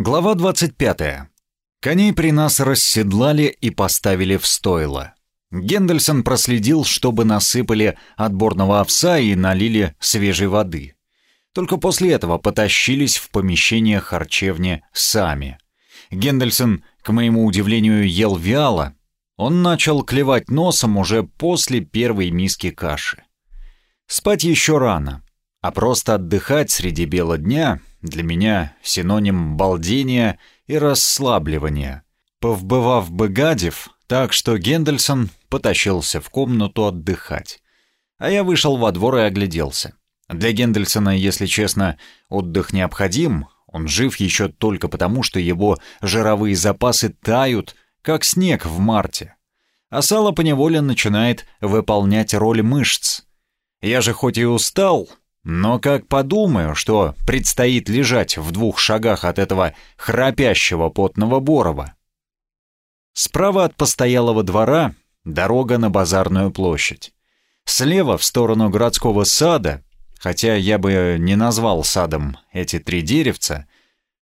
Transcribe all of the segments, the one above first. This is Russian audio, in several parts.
Глава 25. Коней при нас расседлали и поставили в стойло. Гендельсон проследил, чтобы насыпали отборного овса и налили свежей воды. Только после этого потащились в помещение харчевни сами. Гендельсон, к моему удивлению, ел вяло. Он начал клевать носом уже после первой миски каши. Спать еще рано, а просто отдыхать среди бела дня для меня синоним балдения и расслабливания. Повбывав бы так что Гендельсон потащился в комнату отдыхать. А я вышел во двор и огляделся. Для Гендельсона, если честно, отдых необходим, он жив еще только потому, что его жировые запасы тают, как снег в марте. А сало поневоле начинает выполнять роль мышц. Я же хоть и устал, но как подумаю, что предстоит лежать в двух шагах от этого храпящего потного Борова. Справа от постоялого двора дорога на базарную площадь. Слева в сторону городского сада, хотя я бы не назвал садом эти три деревца,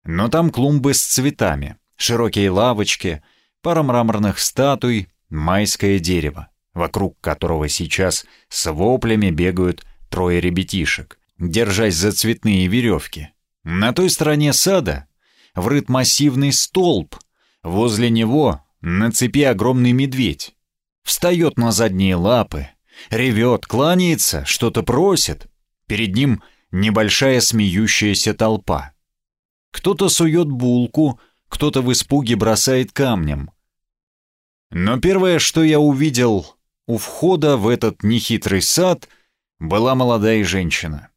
но там клумбы с цветами, широкие лавочки, пара мраморных статуй, майское дерево, вокруг которого сейчас с воплями бегают трое ребятишек, держась за цветные веревки. На той стороне сада врыт массивный столб. Возле него на цепи огромный медведь. Встает на задние лапы, ревет, кланяется, что-то просит. Перед ним небольшая смеющаяся толпа. Кто-то сует булку, кто-то в испуге бросает камнем. Но первое, что я увидел у входа в этот нехитрый сад — была молодая женщина.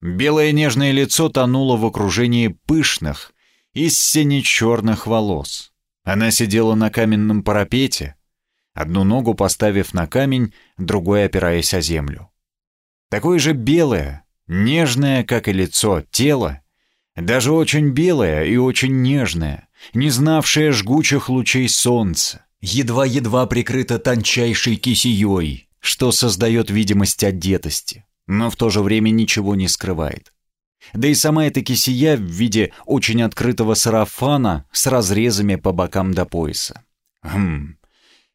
Белое нежное лицо тонуло в окружении пышных и сине-черных волос. Она сидела на каменном парапете, одну ногу поставив на камень, другой опираясь о землю. Такое же белое, нежное, как и лицо, тело, даже очень белое и очень нежное, не знавшее жгучих лучей солнца, едва-едва прикрыто тончайшей кисеей, что создает видимость одетости, но в то же время ничего не скрывает. Да и сама эта кисия в виде очень открытого сарафана с разрезами по бокам до пояса. Хм.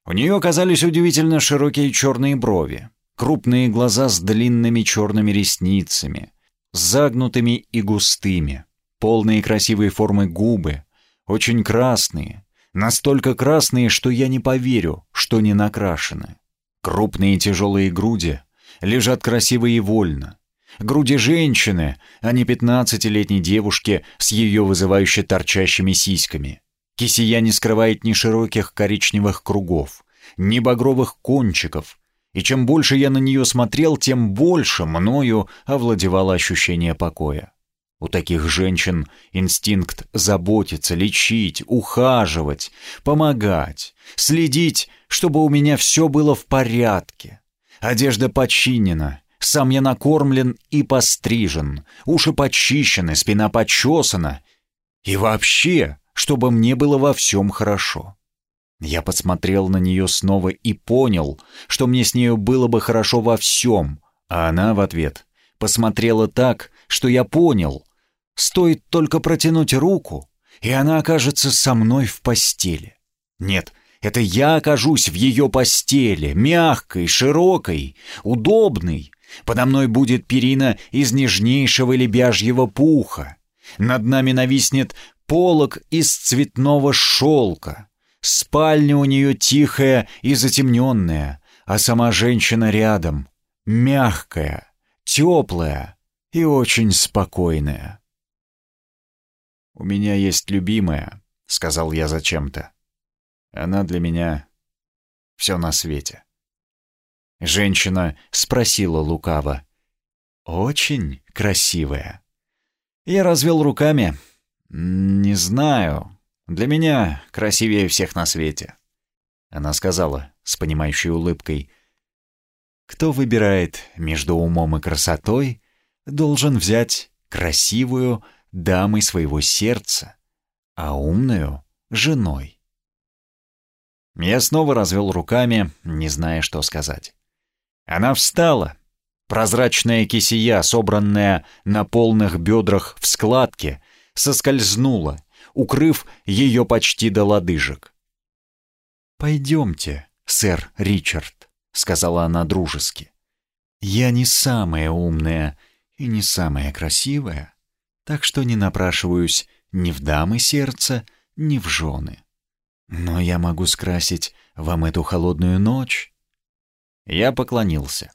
У нее оказались удивительно широкие черные брови, крупные глаза с длинными черными ресницами, загнутыми и густыми, полные красивой формы губы, очень красные, настолько красные, что я не поверю, что не накрашены. Крупные тяжелые груди лежат красиво и вольно. Груди женщины, а не пятнадцатилетней девушки с ее вызывающе торчащими сиськами. Кисия не скрывает ни широких коричневых кругов, ни багровых кончиков, и чем больше я на нее смотрел, тем больше мною овладевало ощущение покоя. У таких женщин инстинкт заботиться, лечить, ухаживать, помогать, следить, чтобы у меня все было в порядке. Одежда подчинена, сам я накормлен и пострижен, уши почищены, спина почесана. И вообще, чтобы мне было во всем хорошо. Я посмотрел на нее снова и понял, что мне с нею было бы хорошо во всем, а она в ответ посмотрела так, что я понял — Стоит только протянуть руку, и она окажется со мной в постели. Нет, это я окажусь в ее постели, мягкой, широкой, удобной. Подо мной будет перина из нежнейшего лебяжьего пуха. Над нами нависнет полог из цветного шелка. Спальня у нее тихая и затемненная, а сама женщина рядом, мягкая, теплая и очень спокойная. «У меня есть любимая», — сказал я зачем-то. «Она для меня все на свете». Женщина спросила лукаво. «Очень красивая». Я развел руками. «Не знаю. Для меня красивее всех на свете». Она сказала с понимающей улыбкой. «Кто выбирает между умом и красотой, должен взять красивую, дамой своего сердца, а умную — женой. Я снова развел руками, не зная, что сказать. Она встала. Прозрачная кисия, собранная на полных бедрах в складке, соскользнула, укрыв ее почти до лодыжек. «Пойдемте, сэр Ричард», — сказала она дружески. «Я не самая умная и не самая красивая, так что не напрашиваюсь ни в дамы сердца, ни в жены. Но я могу скрасить вам эту холодную ночь». Я поклонился.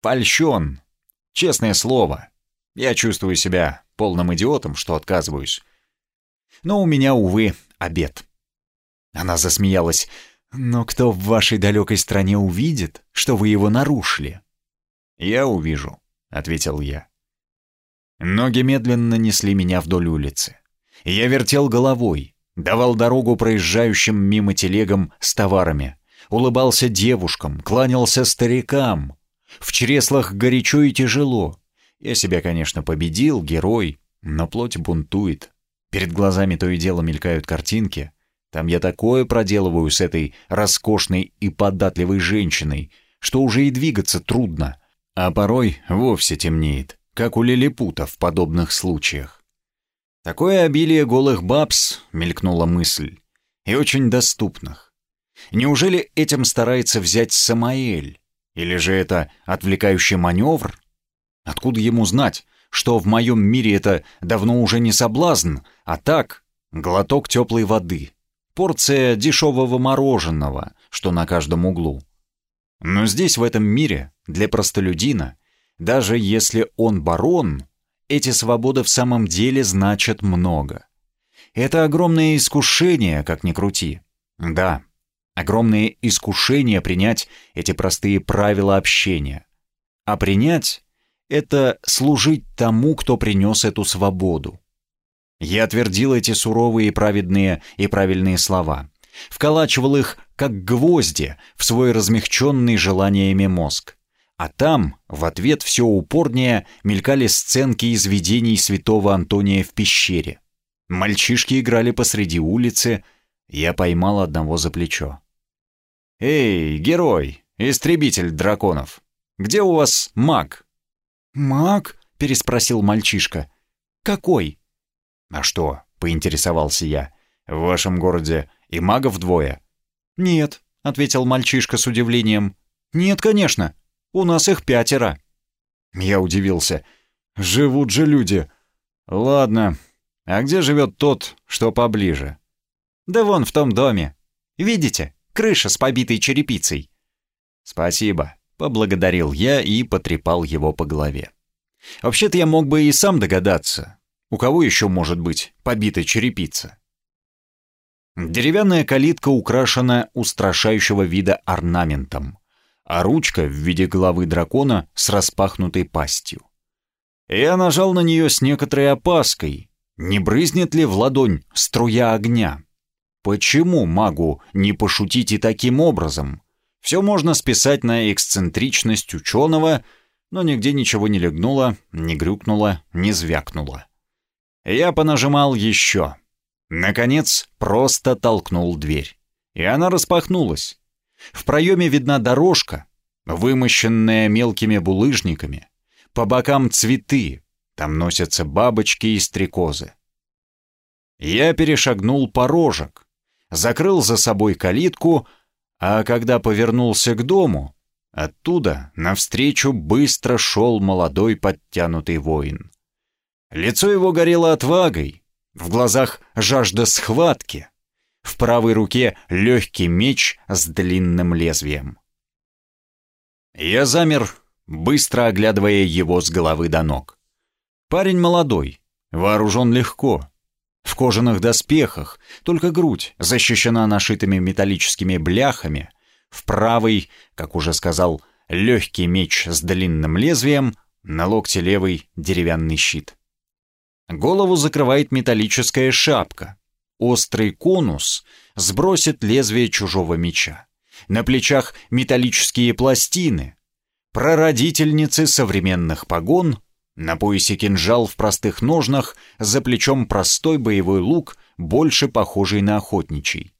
«Польщен! Честное слово, я чувствую себя полным идиотом, что отказываюсь. Но у меня, увы, обед». Она засмеялась. «Но кто в вашей далекой стране увидит, что вы его нарушили?» «Я увижу», — ответил я. Ноги медленно несли меня вдоль улицы. Я вертел головой, давал дорогу проезжающим мимо телегам с товарами, улыбался девушкам, кланялся старикам. В чреслах горячо и тяжело. Я себя, конечно, победил, герой, но плоть бунтует. Перед глазами то и дело мелькают картинки. Там я такое проделываю с этой роскошной и податливой женщиной, что уже и двигаться трудно, а порой вовсе темнеет, как у лилипута в подобных случаях. Такое обилие голых бабс, мелькнула мысль, и очень доступных. Неужели этим старается взять Самаэль? Или же это отвлекающий маневр? Откуда ему знать, что в моем мире это давно уже не соблазн, а так, глоток теплой воды, порция дешевого мороженого, что на каждом углу. Но здесь, в этом мире, для простолюдина, даже если он барон, эти свободы в самом деле значат много. Это огромное искушение, как ни крути. Да, огромное искушение принять эти простые правила общения. А принять — это служить тому, кто принес эту свободу. Я твердил эти суровые, праведные и правильные слова, вколачивал их, как гвозди, в свой размягченный желаниями мозг. А там, в ответ все упорнее, мелькали сценки из видений святого Антония в пещере. Мальчишки играли посреди улицы, я поймал одного за плечо. «Эй, герой, истребитель драконов, где у вас маг?» «Маг?» — переспросил мальчишка. «Какой?» «А что?» — поинтересовался я. «В вашем городе и магов двое?» «Нет», — ответил мальчишка с удивлением. «Нет, конечно. У нас их пятеро». Я удивился. «Живут же люди. Ладно. А где живет тот, что поближе?» «Да вон в том доме. Видите, крыша с побитой черепицей». «Спасибо», — поблагодарил я и потрепал его по голове. «Вообще-то я мог бы и сам догадаться. У кого еще может быть побита черепица?» Деревянная калитка украшена устрашающего вида орнаментом а ручка в виде головы дракона с распахнутой пастью. Я нажал на нее с некоторой опаской. Не брызнет ли в ладонь струя огня? Почему магу не пошутить и таким образом? Все можно списать на эксцентричность ученого, но нигде ничего не легнуло, не грюкнуло, не звякнуло. Я понажимал еще. Наконец, просто толкнул дверь. И она распахнулась. В проеме видна дорожка, вымощенная мелкими булыжниками. По бокам цветы, там носятся бабочки и стрекозы. Я перешагнул порожек, закрыл за собой калитку, а когда повернулся к дому, оттуда навстречу быстро шел молодой подтянутый воин. Лицо его горело отвагой, в глазах жажда схватки — в правой руке легкий меч с длинным лезвием. Я замер, быстро оглядывая его с головы до ног. Парень молодой, вооружен легко, в кожаных доспехах, только грудь защищена нашитыми металлическими бляхами, в правой, как уже сказал, легкий меч с длинным лезвием, на локте левый деревянный щит. Голову закрывает металлическая шапка, Острый конус сбросит лезвие чужого меча. На плечах металлические пластины. Прародительницы современных погон. На поясе кинжал в простых ножнах, за плечом простой боевой лук, больше похожий на охотничий.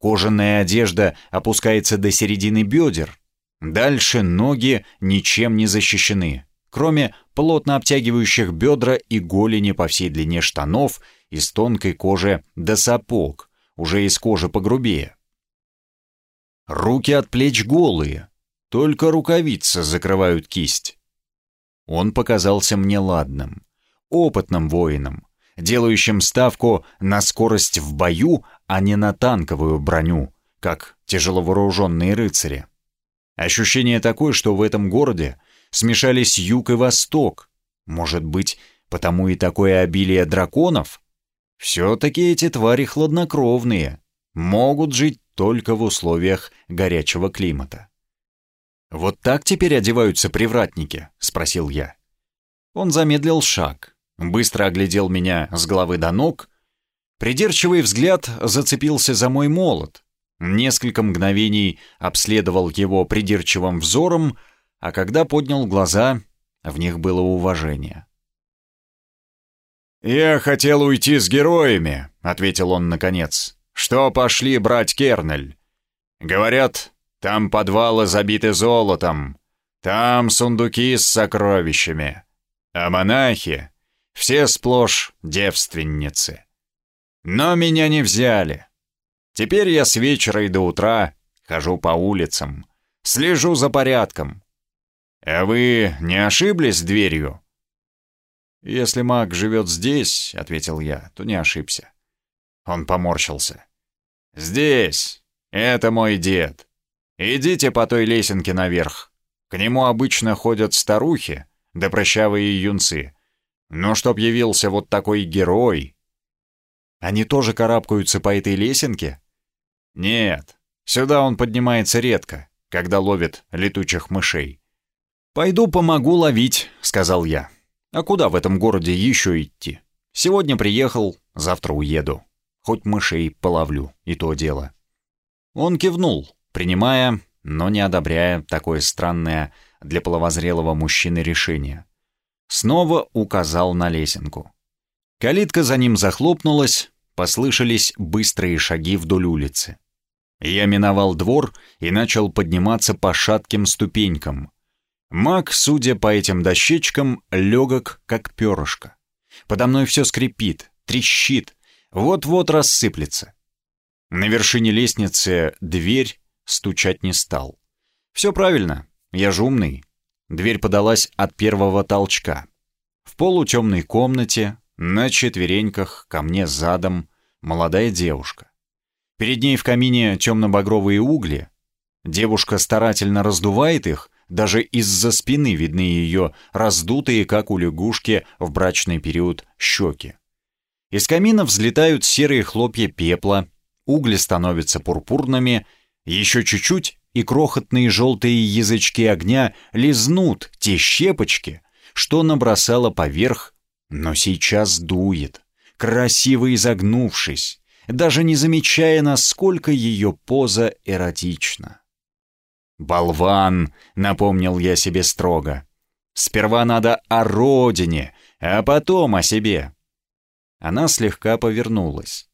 Кожаная одежда опускается до середины бедер. Дальше ноги ничем не защищены, кроме плотно обтягивающих бедра и голени по всей длине штанов из тонкой кожи до сапог, уже из кожи погрубее. Руки от плеч голые, только рукавицы закрывают кисть. Он показался мне ладным, опытным воином, делающим ставку на скорость в бою, а не на танковую броню, как тяжеловооруженные рыцари. Ощущение такое, что в этом городе смешались юг и восток. Может быть, потому и такое обилие драконов? Все-таки эти твари хладнокровные, могут жить только в условиях горячего климата. «Вот так теперь одеваются привратники?» — спросил я. Он замедлил шаг, быстро оглядел меня с головы до ног. Придирчивый взгляд зацепился за мой молот. Несколько мгновений обследовал его придирчивым взором, а когда поднял глаза, в них было уважение. «Я хотел уйти с героями», — ответил он наконец. «Что пошли брать Кернель? Говорят, там подвалы забиты золотом, там сундуки с сокровищами, а монахи — все сплошь девственницы. Но меня не взяли. Теперь я с вечера и до утра хожу по улицам, слежу за порядком. А вы не ошиблись дверью?» «Если маг живет здесь, — ответил я, — то не ошибся». Он поморщился. «Здесь. Это мой дед. Идите по той лесенке наверх. К нему обычно ходят старухи, да прощавые юнцы. Но чтоб явился вот такой герой...» «Они тоже карабкаются по этой лесенке?» «Нет. Сюда он поднимается редко, когда ловит летучих мышей». «Пойду помогу ловить», — сказал я. «А куда в этом городе еще идти? Сегодня приехал, завтра уеду. Хоть мышей половлю, и то дело». Он кивнул, принимая, но не одобряя такое странное для половозрелого мужчины решение. Снова указал на лесенку. Калитка за ним захлопнулась, послышались быстрые шаги вдоль улицы. Я миновал двор и начал подниматься по шатким ступенькам. Маг, судя по этим дощечкам, легок, как перышко. Подо мной все скрипит, трещит, вот-вот рассыплется. На вершине лестницы дверь стучать не стал. Все правильно, я же умный. Дверь подалась от первого толчка. В полутемной комнате, на четвереньках, ко мне задом, молодая девушка. Перед ней в камине темно-багровые угли. Девушка старательно раздувает их, даже из-за спины видны ее раздутые, как у лягушки в брачный период, щеки. Из камина взлетают серые хлопья пепла, угли становятся пурпурными, еще чуть-чуть, и крохотные желтые язычки огня лизнут те щепочки, что набросала поверх, но сейчас дует, красиво изогнувшись, даже не замечая, насколько ее поза эротична. «Болван!» — напомнил я себе строго. «Сперва надо о родине, а потом о себе». Она слегка повернулась.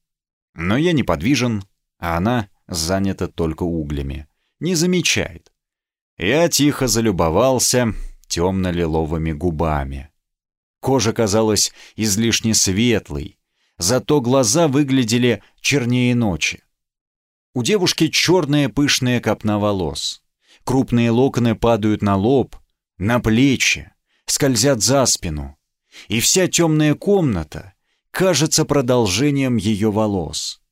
Но я неподвижен, а она занята только углями. Не замечает. Я тихо залюбовался темно-лиловыми губами. Кожа казалась излишне светлой, зато глаза выглядели чернее ночи. У девушки черная пышная копна волос. Крупные локоны падают на лоб, на плечи, скользят за спину. И вся темная комната кажется продолжением ее волос.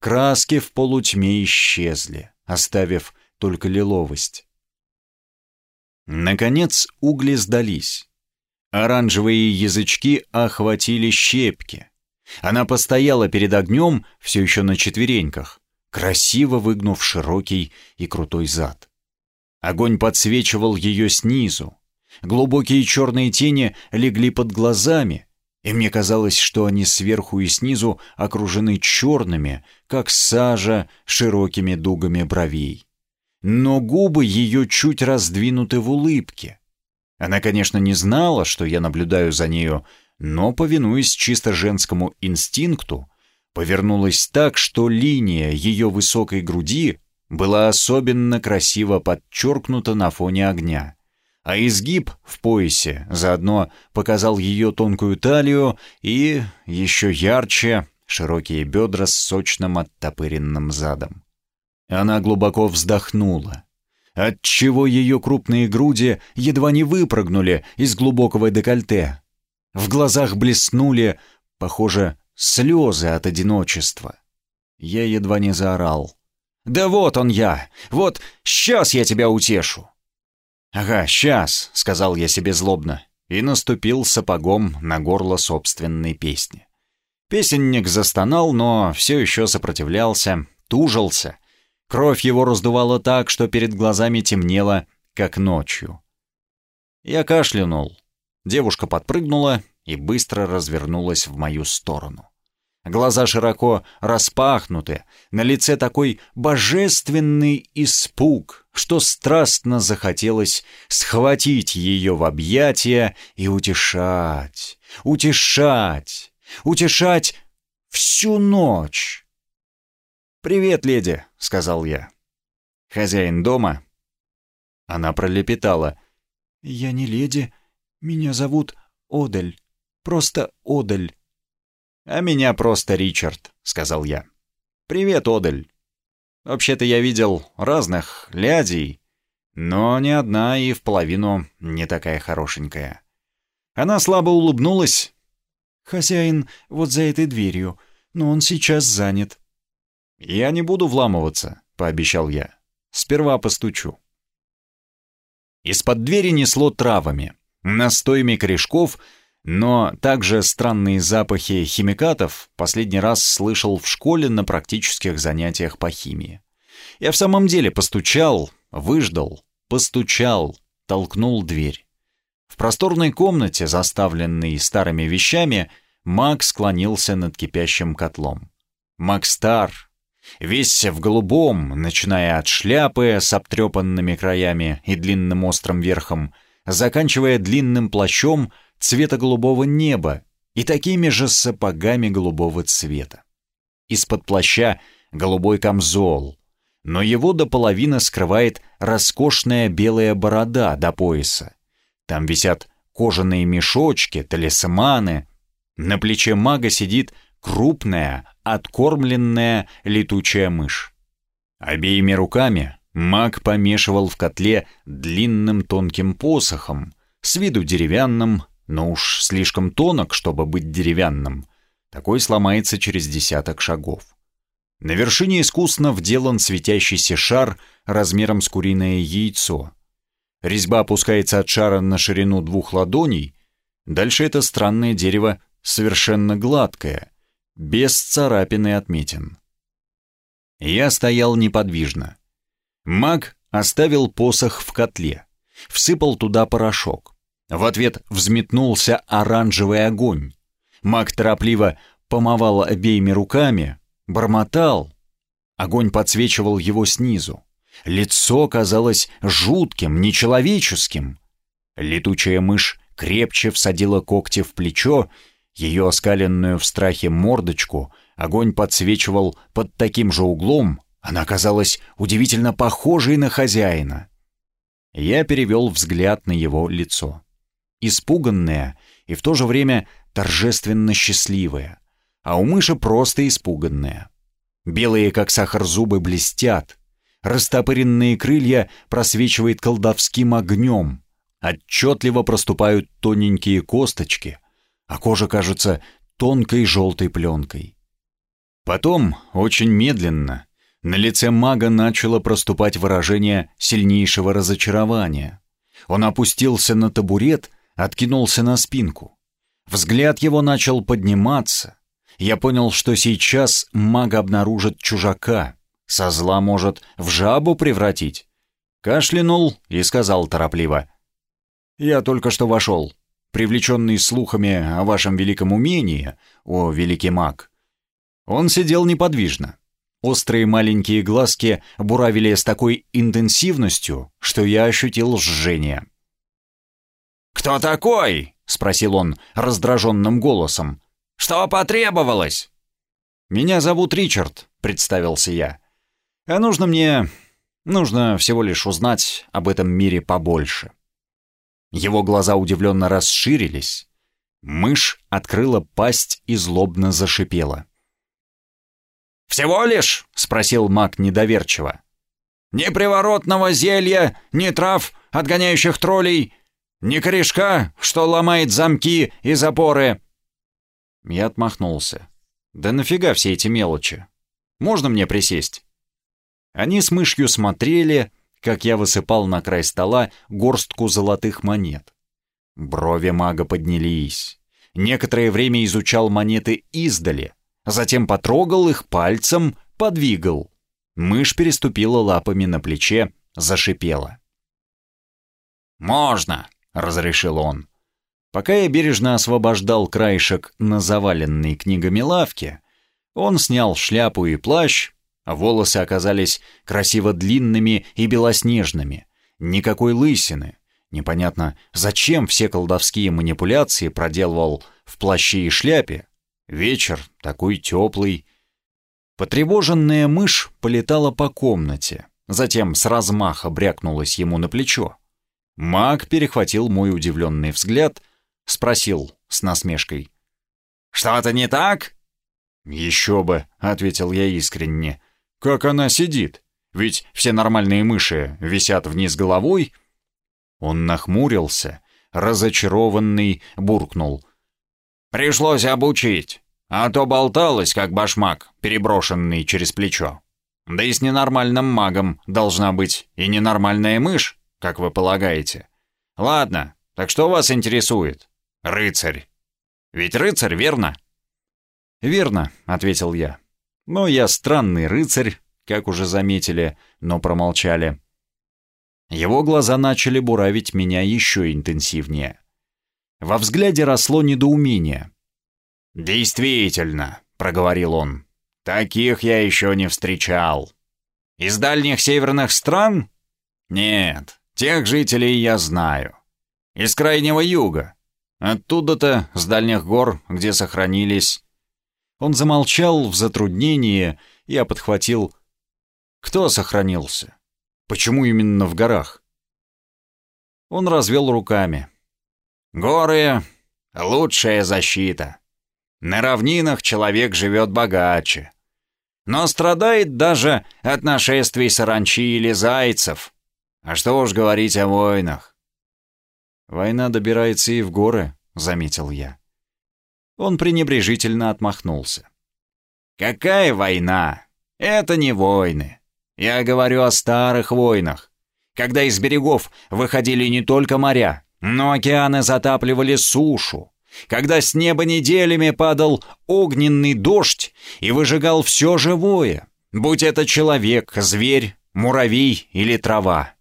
Краски в полутьме исчезли, оставив только лиловость. Наконец угли сдались. Оранжевые язычки охватили щепки. Она постояла перед огнем, все еще на четвереньках, красиво выгнув широкий и крутой зад. Огонь подсвечивал ее снизу. Глубокие черные тени легли под глазами, и мне казалось, что они сверху и снизу окружены черными, как сажа, широкими дугами бровей. Но губы ее чуть раздвинуты в улыбке. Она, конечно, не знала, что я наблюдаю за нею, но, повинуясь чисто женскому инстинкту, повернулась так, что линия ее высокой груди была особенно красиво подчеркнута на фоне огня, а изгиб в поясе заодно показал ее тонкую талию и, еще ярче, широкие бедра с сочным оттопыренным задом. Она глубоко вздохнула, отчего ее крупные груди едва не выпрыгнули из глубокого декольте. В глазах блеснули, похоже, слезы от одиночества. Я едва не заорал. «Да вот он я! Вот сейчас я тебя утешу!» «Ага, сейчас», — сказал я себе злобно, и наступил сапогом на горло собственной песни. Песенник застонал, но все еще сопротивлялся, тужился. Кровь его раздувала так, что перед глазами темнело, как ночью. Я кашлянул. Девушка подпрыгнула и быстро развернулась в мою сторону. Глаза широко распахнуты, на лице такой божественный испуг, что страстно захотелось схватить ее в объятия и утешать, утешать, утешать всю ночь. «Привет, леди», — сказал я. «Хозяин дома?» Она пролепетала. «Я не леди, меня зовут Одель, просто Одель». «А меня просто Ричард», — сказал я. «Привет, Одель. Вообще-то я видел разных лядей, но ни одна и в половину не такая хорошенькая». Она слабо улыбнулась. «Хозяин вот за этой дверью, но он сейчас занят». «Я не буду вламываться», — пообещал я. «Сперва постучу». Из-под двери несло травами, настоями корешков — но также странные запахи химикатов последний раз слышал в школе на практических занятиях по химии. Я в самом деле постучал, выждал, постучал, толкнул дверь. В просторной комнате, заставленной старыми вещами, Мак склонился над кипящим котлом. Мак стар, весь в голубом, начиная от шляпы с обтрепанными краями и длинным острым верхом, заканчивая длинным плащом — цвета голубого неба и такими же сапогами голубого цвета. Из-под плаща голубой камзол, но его до половины скрывает роскошная белая борода до пояса. Там висят кожаные мешочки, талисманы. На плече мага сидит крупная, откормленная летучая мышь. Обеими руками маг помешивал в котле длинным тонким посохом, с виду деревянным, но уж слишком тонок, чтобы быть деревянным. Такой сломается через десяток шагов. На вершине искусно вделан светящийся шар размером с куриное яйцо. Резьба опускается от шара на ширину двух ладоней. Дальше это странное дерево совершенно гладкое, без царапины отметин. Я стоял неподвижно. Маг оставил посох в котле, всыпал туда порошок. В ответ взметнулся оранжевый огонь. Маг торопливо помывал обеими руками, бормотал. Огонь подсвечивал его снизу. Лицо казалось жутким, нечеловеческим. Летучая мышь крепче всадила когти в плечо, ее оскаленную в страхе мордочку огонь подсвечивал под таким же углом, она казалась удивительно похожей на хозяина. Я перевел взгляд на его лицо испуганная и в то же время торжественно счастливая, а у мыши просто испуганная. Белые, как сахар, зубы блестят, растопыренные крылья просвечивает колдовским огнем, отчетливо проступают тоненькие косточки, а кожа кажется тонкой желтой пленкой. Потом, очень медленно, на лице мага начало проступать выражение сильнейшего разочарования. Он опустился на табурет откинулся на спинку. Взгляд его начал подниматься. Я понял, что сейчас маг обнаружит чужака. Со зла может в жабу превратить. Кашлянул и сказал торопливо. «Я только что вошел, привлеченный слухами о вашем великом умении, о великий маг». Он сидел неподвижно. Острые маленькие глазки буравили с такой интенсивностью, что я ощутил жжение. «Кто такой?» — спросил он раздраженным голосом. «Что потребовалось?» «Меня зовут Ричард», — представился я. «А нужно мне... нужно всего лишь узнать об этом мире побольше». Его глаза удивленно расширились. Мышь открыла пасть и злобно зашипела. «Всего лишь?» — спросил маг недоверчиво. «Ни приворотного зелья, ни трав, отгоняющих троллей, ни корешка, что ломает замки и запоры». Я отмахнулся. «Да нафига все эти мелочи? Можно мне присесть?» Они с мышью смотрели, как я высыпал на край стола горстку золотых монет. Брови мага поднялись. Некоторое время изучал монеты издали, затем потрогал их пальцем, подвигал. Мышь переступила лапами на плече, зашипела. «Можно», — разрешил он. Пока я бережно освобождал краешек на заваленной книгами лавке, он снял шляпу и плащ, а волосы оказались красиво длинными и белоснежными. Никакой лысины. Непонятно, зачем все колдовские манипуляции проделывал в плаще и шляпе. Вечер такой теплый. Потревоженная мышь полетала по комнате, затем с размаха брякнулась ему на плечо. Маг перехватил мой удивленный взгляд, спросил с насмешкой. «Что-то не так?» «Еще бы», — ответил я искренне. Как она сидит? Ведь все нормальные мыши висят вниз головой. Он нахмурился, разочарованный, буркнул. Пришлось обучить, а то болталась, как башмак, переброшенный через плечо. Да и с ненормальным магом должна быть и ненормальная мышь, как вы полагаете. Ладно, так что вас интересует? Рыцарь. Ведь рыцарь, верно? Верно, ответил я. Но я странный рыцарь, как уже заметили, но промолчали. Его глаза начали буравить меня еще интенсивнее. Во взгляде росло недоумение. «Действительно», — проговорил он, — «таких я еще не встречал. Из дальних северных стран? Нет, тех жителей я знаю. Из крайнего юга. Оттуда-то, с дальних гор, где сохранились он замолчал в затруднении, я подхватил. Кто сохранился? Почему именно в горах? Он развел руками. Горы — лучшая защита. На равнинах человек живет богаче. Но страдает даже от нашествий саранчи или зайцев. А что уж говорить о войнах. «Война добирается и в горы», — заметил я. Он пренебрежительно отмахнулся. «Какая война? Это не войны. Я говорю о старых войнах, когда из берегов выходили не только моря, но океаны затапливали сушу, когда с неба неделями падал огненный дождь и выжигал все живое, будь это человек, зверь, муравей или трава.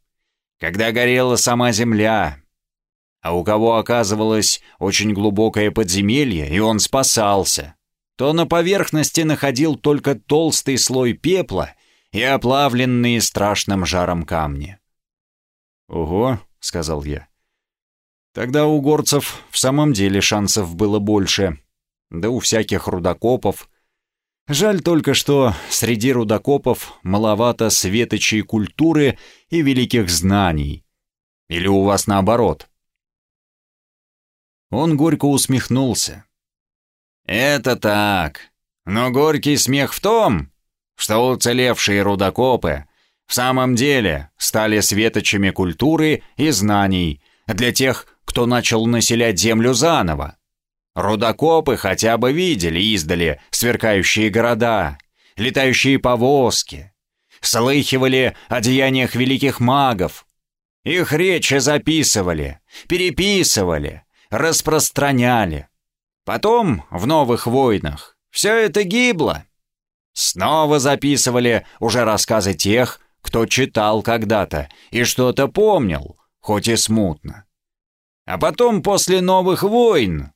Когда горела сама земля, а у кого оказывалось очень глубокое подземелье, и он спасался, то на поверхности находил только толстый слой пепла и оплавленные страшным жаром камни. «Ого», — сказал я. «Тогда у горцев в самом деле шансов было больше, да у всяких рудокопов. Жаль только, что среди рудокопов маловато светочей культуры и великих знаний. Или у вас наоборот?» Он горько усмехнулся. «Это так. Но горький смех в том, что уцелевшие рудокопы в самом деле стали светочами культуры и знаний для тех, кто начал населять землю заново. Рудокопы хотя бы видели издали сверкающие города, летающие повозки, слыхивали о деяниях великих магов, их речи записывали, переписывали, распространяли. Потом, в новых войнах, все это гибло. Снова записывали уже рассказы тех, кто читал когда-то и что-то помнил, хоть и смутно. А потом, после новых войн,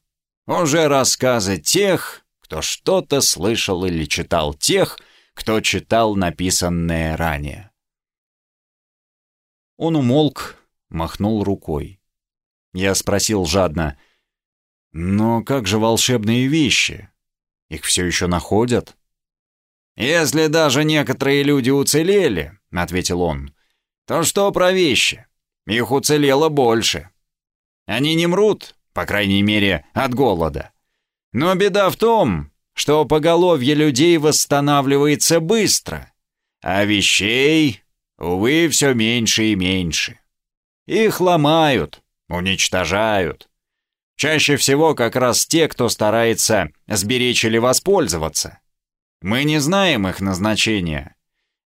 уже рассказы тех, кто что-то слышал или читал тех, кто читал написанное ранее. Он умолк, махнул рукой. Я спросил жадно. «Но как же волшебные вещи? Их все еще находят?» «Если даже некоторые люди уцелели», — ответил он, — «то что про вещи? Их уцелело больше. Они не мрут, по крайней мере, от голода. Но беда в том, что поголовье людей восстанавливается быстро, а вещей, увы, все меньше и меньше. Их ломают, уничтожают. Чаще всего как раз те, кто старается сберечь или воспользоваться. Мы не знаем их назначения.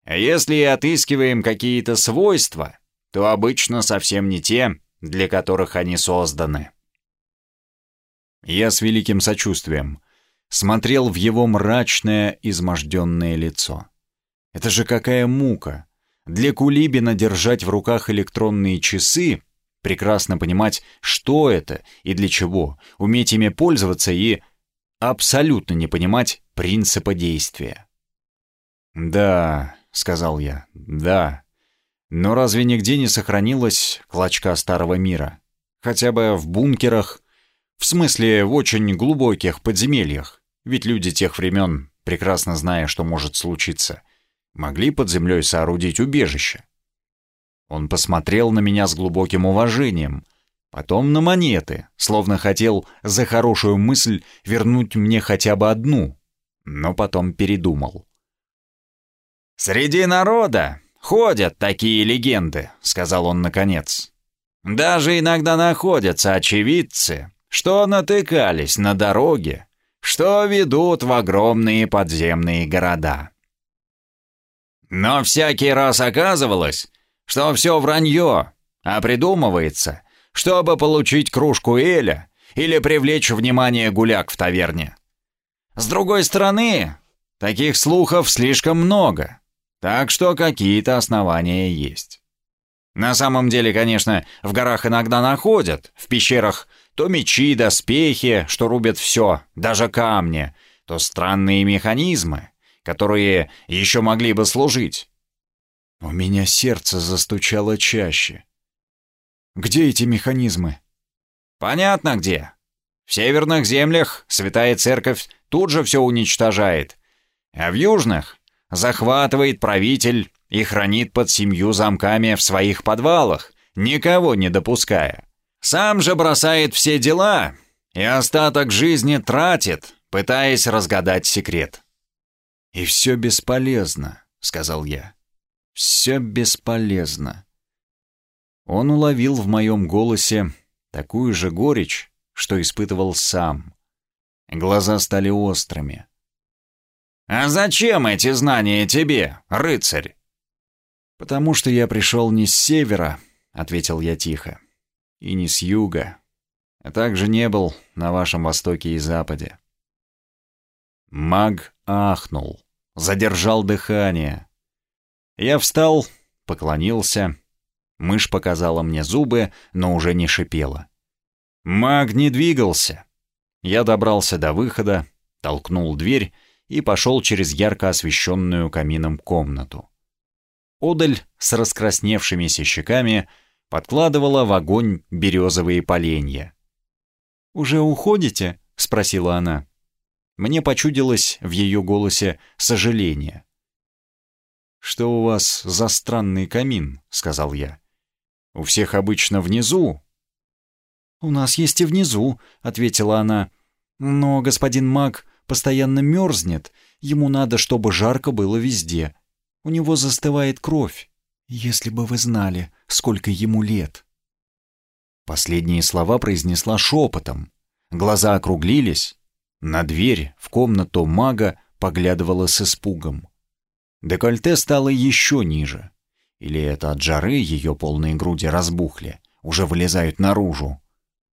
А если и отыскиваем какие-то свойства, то обычно совсем не те, для которых они созданы. Я с великим сочувствием смотрел в его мрачное, изможденное лицо. Это же какая мука! Для Кулибина держать в руках электронные часы, прекрасно понимать, что это и для чего, уметь ими пользоваться и абсолютно не понимать принципа действия. «Да», — сказал я, — «да. Но разве нигде не сохранилась клочка старого мира? Хотя бы в бункерах, в смысле в очень глубоких подземельях? Ведь люди тех времен, прекрасно зная, что может случиться, могли под землей соорудить убежище. Он посмотрел на меня с глубоким уважением, потом на монеты, словно хотел за хорошую мысль вернуть мне хотя бы одну, но потом передумал. «Среди народа ходят такие легенды», — сказал он наконец. «Даже иногда находятся очевидцы, что натыкались на дороге, что ведут в огромные подземные города. Но всякий раз оказывалось, что все вранье, а придумывается, чтобы получить кружку эля или привлечь внимание гуляк в таверне. С другой стороны, таких слухов слишком много, так что какие-то основания есть. На самом деле, конечно, в горах иногда находят, в пещерах то мечи, доспехи, что рубят все, даже камни, то странные механизмы, которые еще могли бы служить. У меня сердце застучало чаще. Где эти механизмы? Понятно где. В северных землях Святая Церковь тут же все уничтожает, а в южных захватывает правитель и хранит под семью замками в своих подвалах, никого не допуская. Сам же бросает все дела и остаток жизни тратит, пытаясь разгадать секрет. «И все бесполезно», — сказал я. «Все бесполезно». Он уловил в моем голосе такую же горечь, что испытывал сам. Глаза стали острыми. «А зачем эти знания тебе, рыцарь?» «Потому что я пришел не с севера», — ответил я тихо и не с юга, а также не был на вашем востоке и западе. Маг ахнул, задержал дыхание. Я встал, поклонился. Мышь показала мне зубы, но уже не шипела. Маг не двигался. Я добрался до выхода, толкнул дверь и пошел через ярко освещенную камином комнату. Одаль с раскрасневшимися щеками — подкладывала в огонь березовые поленья. «Уже уходите?» — спросила она. Мне почудилось в ее голосе сожаление. «Что у вас за странный камин?» — сказал я. «У всех обычно внизу». «У нас есть и внизу», — ответила она. «Но господин Мак постоянно мерзнет. Ему надо, чтобы жарко было везде. У него застывает кровь. Если бы вы знали, сколько ему лет. Последние слова произнесла шепотом. Глаза округлились. На дверь в комнату мага поглядывала с испугом. Декольте стало еще ниже. Или это от жары ее полные груди разбухли, уже вылезают наружу.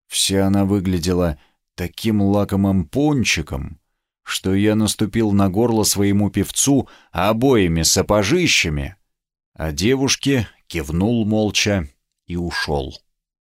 Вся она выглядела таким лакомым пончиком, что я наступил на горло своему певцу обоими сапожищами, а девушке кивнул молча и ушел.